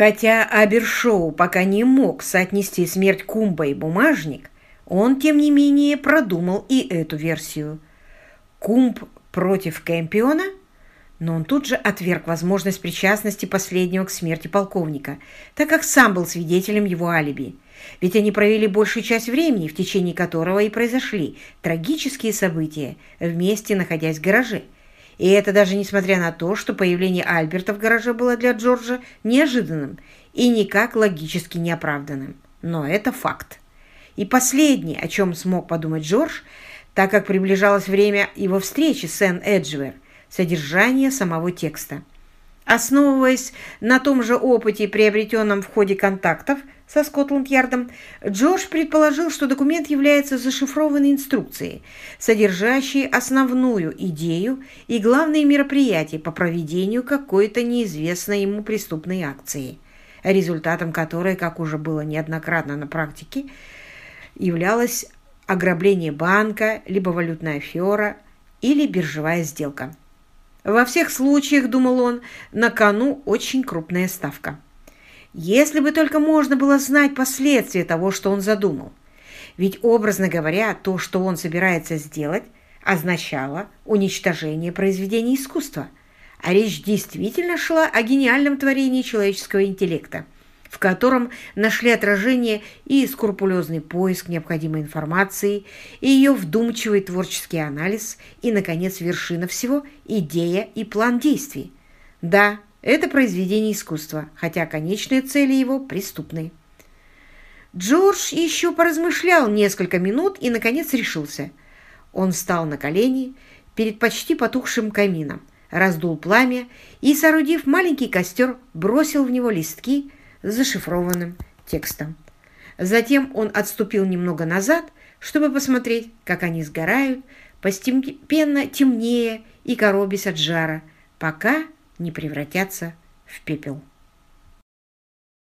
Хотя Абершоу пока не мог соотнести смерть Кумба и бумажник, он, тем не менее, продумал и эту версию. Кумб против Кэмпиона? Но он тут же отверг возможность причастности последнего к смерти полковника, так как сам был свидетелем его алиби. Ведь они провели большую часть времени, в течение которого и произошли трагические события, вместе находясь в гараже. И это даже несмотря на то, что появление Альберта в гараже было для Джорджа неожиданным и никак логически неоправданным. Но это факт. И последнее, о чем смог подумать Джордж, так как приближалось время его встречи с Энн Эджвер, содержание самого текста. Основываясь на том же опыте, приобретенном в ходе контактов со Скотланд-Ярдом, Джордж предположил, что документ является зашифрованной инструкцией, содержащей основную идею и главные мероприятия по проведению какой-то неизвестной ему преступной акции, результатом которой, как уже было неоднократно на практике, являлось ограбление банка, либо валютная афера или биржевая сделка. Во всех случаях, думал он, на кону очень крупная ставка. Если бы только можно было знать последствия того, что он задумал. Ведь, образно говоря, то, что он собирается сделать, означало уничтожение произведения искусства. А речь действительно шла о гениальном творении человеческого интеллекта, в котором нашли отражение и скрупулезный поиск необходимой информации, и ее вдумчивый творческий анализ, и, наконец, вершина всего – идея и план действий. Да, это произведение искусства, хотя конечные цели его преступные. Джордж еще поразмышлял несколько минут и, наконец, решился. Он встал на колени перед почти потухшим камином, раздул пламя и, соорудив маленький костер, бросил в него листки зашифрованным текстом. Затем он отступил немного назад, чтобы посмотреть, как они сгорают, постепенно темнее и коробясь от жара, пока не превратятся в пепел.